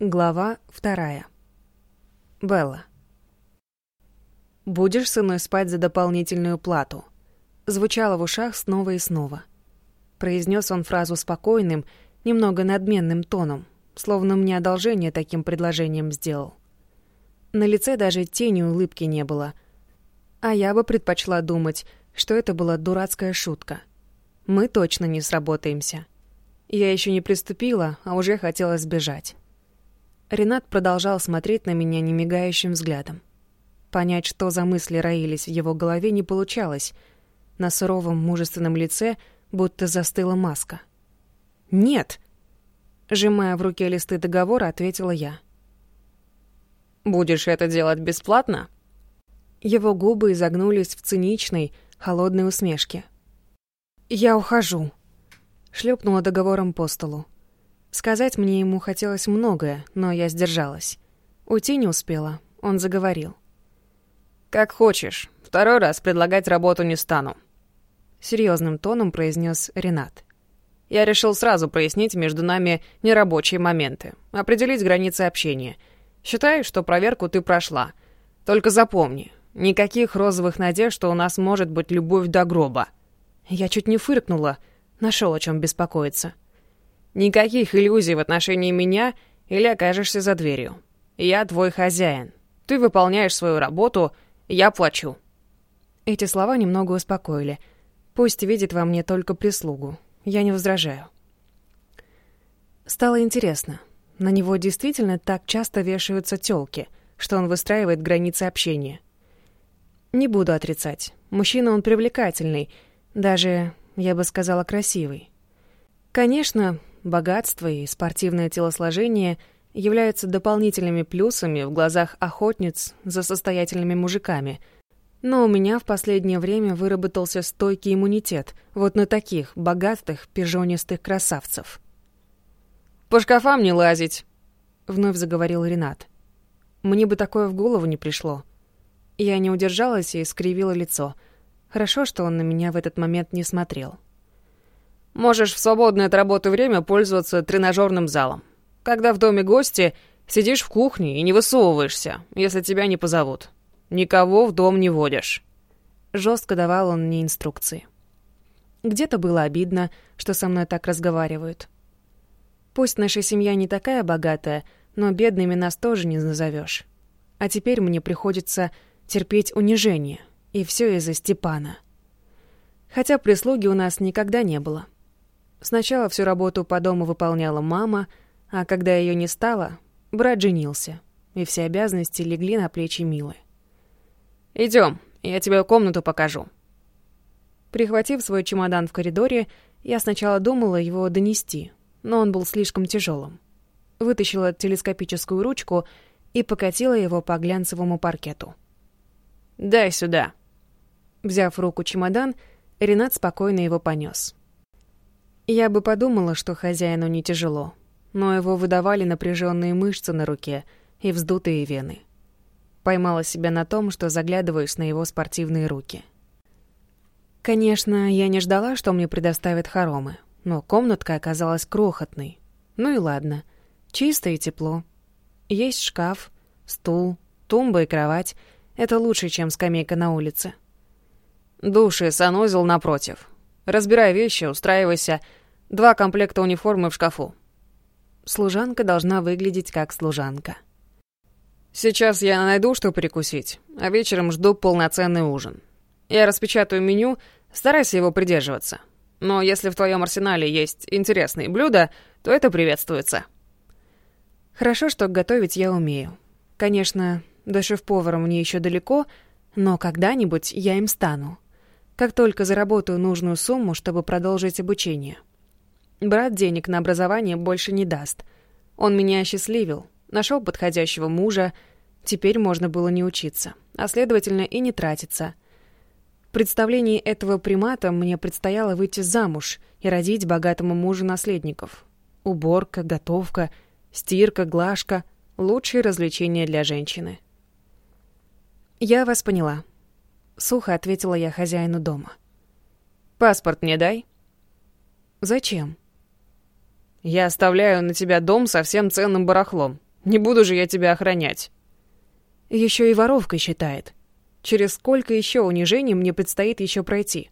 Глава вторая. Белла. «Будешь со мной спать за дополнительную плату?» Звучало в ушах снова и снова. Произнес он фразу спокойным, немного надменным тоном, словно мне одолжение таким предложением сделал. На лице даже тени улыбки не было. А я бы предпочла думать, что это была дурацкая шутка. Мы точно не сработаемся. Я еще не приступила, а уже хотела сбежать. Ренат продолжал смотреть на меня немигающим взглядом. Понять, что за мысли роились в его голове, не получалось. На суровом мужественном лице будто застыла маска. «Нет!» Сжимая в руке листы договора, ответила я. «Будешь это делать бесплатно?» Его губы изогнулись в циничной, холодной усмешке. «Я ухожу», — шлепнула договором по столу. Сказать мне ему хотелось многое, но я сдержалась. Уйти не успела, он заговорил. «Как хочешь. Второй раз предлагать работу не стану», — серьезным тоном произнес Ренат. «Я решил сразу прояснить между нами нерабочие моменты, определить границы общения. Считай, что проверку ты прошла. Только запомни, никаких розовых надежд, что у нас может быть любовь до гроба». Я чуть не фыркнула, нашел о чем беспокоиться. Никаких иллюзий в отношении меня или окажешься за дверью. Я твой хозяин. Ты выполняешь свою работу, я плачу». Эти слова немного успокоили. Пусть видит во мне только прислугу. Я не возражаю. Стало интересно. На него действительно так часто вешаются тёлки, что он выстраивает границы общения. Не буду отрицать. Мужчина он привлекательный, даже, я бы сказала, красивый. Конечно, богатство и спортивное телосложение являются дополнительными плюсами в глазах охотниц за состоятельными мужиками. Но у меня в последнее время выработался стойкий иммунитет вот на таких богатых пижонистых красавцев. «По шкафам не лазить», — вновь заговорил Ренат. Мне бы такое в голову не пришло. Я не удержалась и скривила лицо. Хорошо, что он на меня в этот момент не смотрел. Можешь в свободное от работы время пользоваться тренажерным залом. Когда в доме гости, сидишь в кухне и не высовываешься, если тебя не позовут. Никого в дом не водишь». Жестко давал он мне инструкции. Где-то было обидно, что со мной так разговаривают. Пусть наша семья не такая богатая, но бедными нас тоже не назовешь. А теперь мне приходится терпеть унижение, и все из-за Степана. Хотя прислуги у нас никогда не было. Сначала всю работу по дому выполняла мама, а когда ее не стало, брат женился, и все обязанности легли на плечи Милы. Идем, я тебе комнату покажу». Прихватив свой чемодан в коридоре, я сначала думала его донести, но он был слишком тяжелым. Вытащила телескопическую ручку и покатила его по глянцевому паркету. «Дай сюда». Взяв в руку чемодан, Ренат спокойно его понес. Я бы подумала, что хозяину не тяжело, но его выдавали напряженные мышцы на руке и вздутые вены. Поймала себя на том, что заглядываюсь на его спортивные руки. Конечно, я не ждала, что мне предоставят хоромы, но комнатка оказалась крохотной. Ну и ладно, чисто и тепло. Есть шкаф, стул, тумба и кровать. Это лучше, чем скамейка на улице. Душ и санузел напротив. Разбирай вещи, устраивайся — Два комплекта униформы в шкафу. Служанка должна выглядеть как служанка. Сейчас я найду, что перекусить, а вечером жду полноценный ужин. Я распечатаю меню, старайся его придерживаться. Но если в твоем арсенале есть интересные блюда, то это приветствуется. Хорошо, что готовить я умею. Конечно, до шеф-повара мне еще далеко, но когда-нибудь я им стану. Как только заработаю нужную сумму, чтобы продолжить обучение. Брат денег на образование больше не даст. Он меня осчастливил, нашел подходящего мужа, теперь можно было не учиться, а следовательно и не тратиться. В представлении этого примата мне предстояло выйти замуж и родить богатому мужу наследников. Уборка, готовка, стирка, глажка — лучшие развлечения для женщины. «Я вас поняла», — сухо ответила я хозяину дома. «Паспорт мне дай». «Зачем?» Я оставляю на тебя дом со всем ценным барахлом. Не буду же я тебя охранять. Еще и воровкой считает. Через сколько еще унижений мне предстоит еще пройти?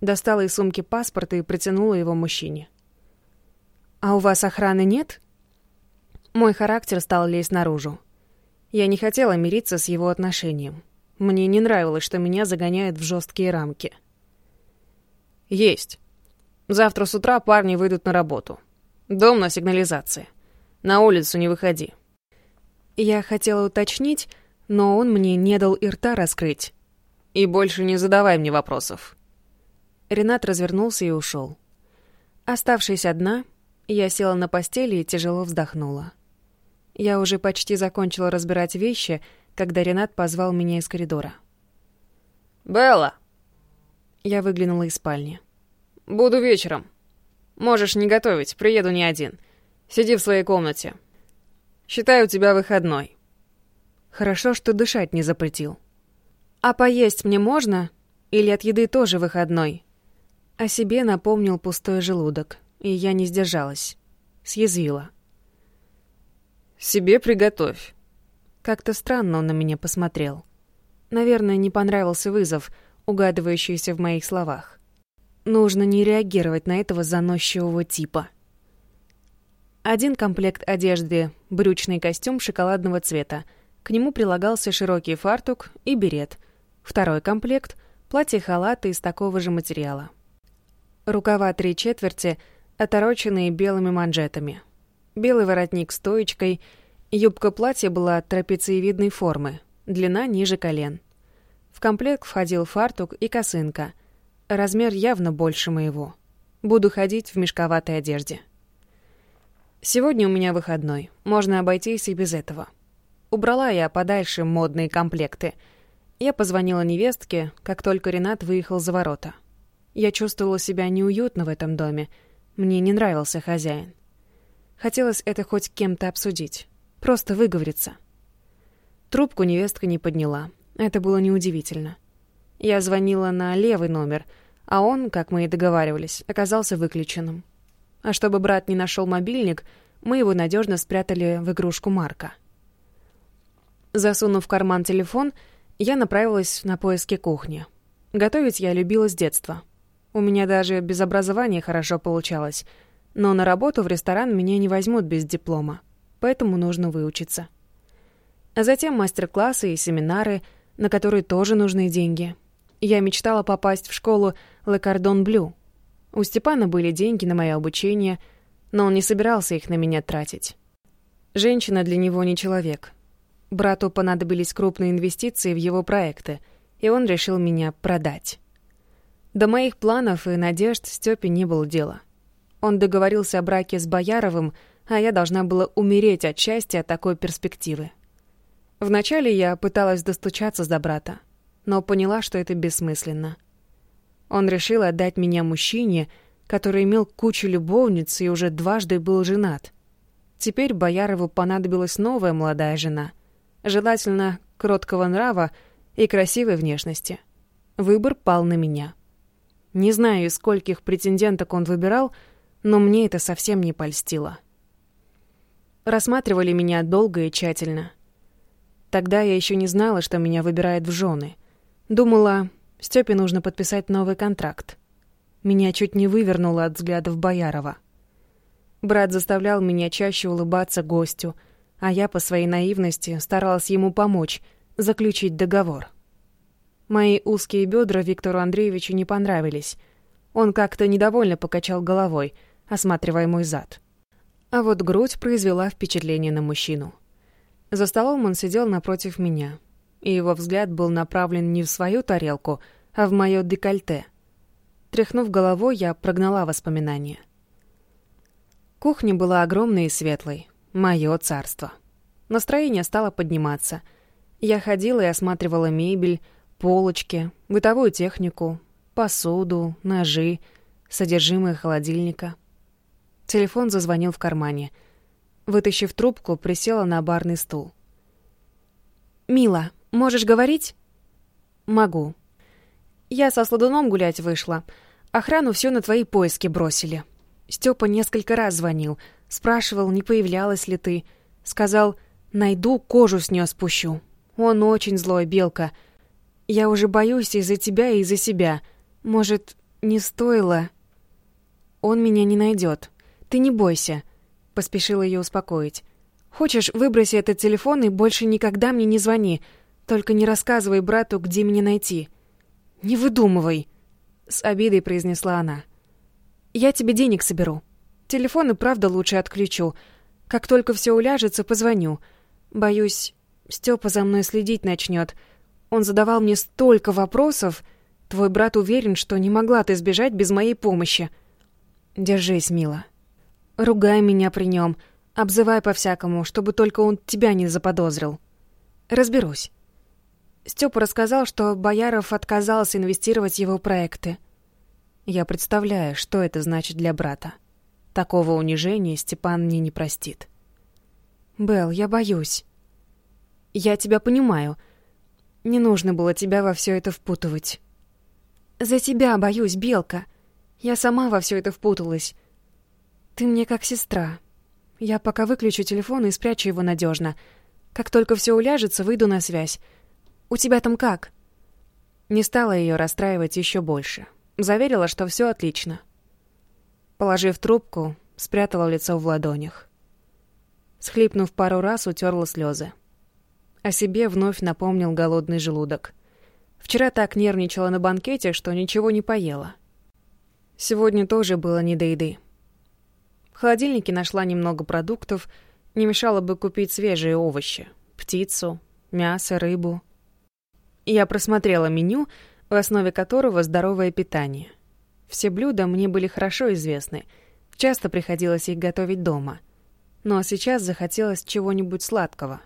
Достала из сумки паспорт и протянула его мужчине. «А у вас охраны нет?» Мой характер стал лезть наружу. Я не хотела мириться с его отношением. Мне не нравилось, что меня загоняют в жесткие рамки. «Есть. Завтра с утра парни выйдут на работу. Дом на сигнализации. На улицу не выходи». Я хотела уточнить, но он мне не дал и рта раскрыть. «И больше не задавай мне вопросов». Ренат развернулся и ушел. Оставшись одна, я села на постели и тяжело вздохнула. Я уже почти закончила разбирать вещи, когда Ренат позвал меня из коридора. «Белла!» Я выглянула из спальни. «Буду вечером. Можешь не готовить, приеду не один. Сиди в своей комнате. Считаю тебя выходной». Хорошо, что дышать не запретил. «А поесть мне можно? Или от еды тоже выходной?» О себе напомнил пустой желудок, и я не сдержалась. Съязвила. «Себе приготовь». Как-то странно он на меня посмотрел. Наверное, не понравился вызов, угадывающийся в моих словах. Нужно не реагировать на этого заносчивого типа. Один комплект одежды — брючный костюм шоколадного цвета. К нему прилагался широкий фартук и берет. Второй комплект — платье-халаты из такого же материала. Рукава три четверти, отороченные белыми манжетами — белый воротник с стоечкой, юбка платья была трапециевидной формы, длина ниже колен. В комплект входил фартук и косынка. Размер явно больше моего. Буду ходить в мешковатой одежде. Сегодня у меня выходной. Можно обойтись и без этого. Убрала я подальше модные комплекты. Я позвонила невестке, как только Ренат выехал за ворота. Я чувствовала себя неуютно в этом доме. Мне не нравился хозяин. Хотелось это хоть кем-то обсудить. Просто выговориться. Трубку невестка не подняла. Это было неудивительно. Я звонила на левый номер, а он, как мы и договаривались, оказался выключенным. А чтобы брат не нашел мобильник, мы его надежно спрятали в игрушку Марка. Засунув в карман телефон, я направилась на поиски кухни. Готовить я любила с детства. У меня даже без образования хорошо получалось — но на работу в ресторан меня не возьмут без диплома, поэтому нужно выучиться. А затем мастер-классы и семинары, на которые тоже нужны деньги. Я мечтала попасть в школу Лекардон Блю. У Степана были деньги на мое обучение, но он не собирался их на меня тратить. Женщина для него не человек. Брату понадобились крупные инвестиции в его проекты, и он решил меня продать. До моих планов и надежд Степе не было дела. Он договорился о браке с Бояровым, а я должна была умереть от счастья от такой перспективы. Вначале я пыталась достучаться до брата, но поняла, что это бессмысленно. Он решил отдать меня мужчине, который имел кучу любовниц и уже дважды был женат. Теперь Боярову понадобилась новая молодая жена, желательно кроткого нрава и красивой внешности. Выбор пал на меня. Не знаю, из скольких претенденток он выбирал — но мне это совсем не польстило. Рассматривали меня долго и тщательно. Тогда я еще не знала, что меня выбирают в жены. Думала, Степе нужно подписать новый контракт. Меня чуть не вывернуло от взглядов Боярова. Брат заставлял меня чаще улыбаться гостю, а я по своей наивности старалась ему помочь, заключить договор. Мои узкие бедра Виктору Андреевичу не понравились. Он как-то недовольно покачал головой — осматривая мой зад. А вот грудь произвела впечатление на мужчину. За столом он сидел напротив меня, и его взгляд был направлен не в свою тарелку, а в мое декольте. Тряхнув головой, я прогнала воспоминания. Кухня была огромной и светлой. Мое царство. Настроение стало подниматься. Я ходила и осматривала мебель, полочки, бытовую технику, посуду, ножи, содержимое холодильника — Телефон зазвонил в кармане. Вытащив трубку, присела на барный стул. «Мила, можешь говорить?» «Могу». «Я со сладуном гулять вышла. Охрану все на твои поиски бросили. Степа несколько раз звонил. Спрашивал, не появлялась ли ты. Сказал, найду, кожу с нее спущу. Он очень злой, Белка. Я уже боюсь из-за тебя и из-за себя. Может, не стоило... Он меня не найдет. Ты не бойся. Поспешила ее успокоить. Хочешь, выброси этот телефон и больше никогда мне не звони. Только не рассказывай брату, где меня найти. Не выдумывай, с обидой произнесла она. Я тебе денег соберу. Телефон и правда лучше отключу. Как только все уляжется, позвоню. Боюсь, Степа за мной следить начнет. Он задавал мне столько вопросов. Твой брат уверен, что не могла ты сбежать без моей помощи. Держись, мила. Ругай меня при нем, обзывай по-всякому, чтобы только он тебя не заподозрил. Разберусь. Степа рассказал, что Бояров отказался инвестировать его проекты. Я представляю, что это значит для брата. Такого унижения Степан мне не простит. Бел, я боюсь. Я тебя понимаю. Не нужно было тебя во все это впутывать. За тебя боюсь, Белка. Я сама во все это впуталась. Ты мне как сестра. Я пока выключу телефон и спрячу его надежно. Как только все уляжется, выйду на связь. У тебя там как? Не стала ее расстраивать еще больше. Заверила, что все отлично. Положив трубку, спрятала лицо в ладонях. Схлипнув пару раз, утерла слезы. О себе вновь напомнил голодный желудок. Вчера так нервничала на банкете, что ничего не поела. Сегодня тоже было не до еды. В холодильнике нашла немного продуктов, не мешало бы купить свежие овощи, птицу, мясо, рыбу. Я просмотрела меню, в основе которого здоровое питание. Все блюда мне были хорошо известны, часто приходилось их готовить дома. Но сейчас захотелось чего-нибудь сладкого.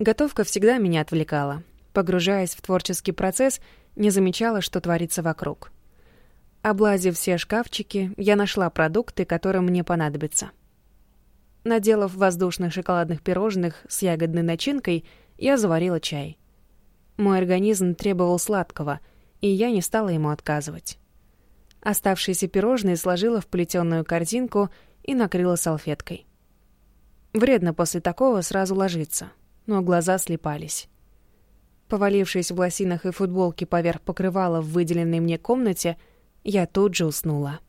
Готовка всегда меня отвлекала. Погружаясь в творческий процесс, не замечала, что творится вокруг. Облазив все шкафчики, я нашла продукты, которые мне понадобятся. Наделав воздушных шоколадных пирожных с ягодной начинкой, я заварила чай. Мой организм требовал сладкого, и я не стала ему отказывать. Оставшиеся пирожные сложила в плетеную корзинку и накрыла салфеткой. Вредно после такого сразу ложиться но глаза слепались. Повалившись в лосинах и футболке поверх покрывала в выделенной мне комнате, я тут же уснула.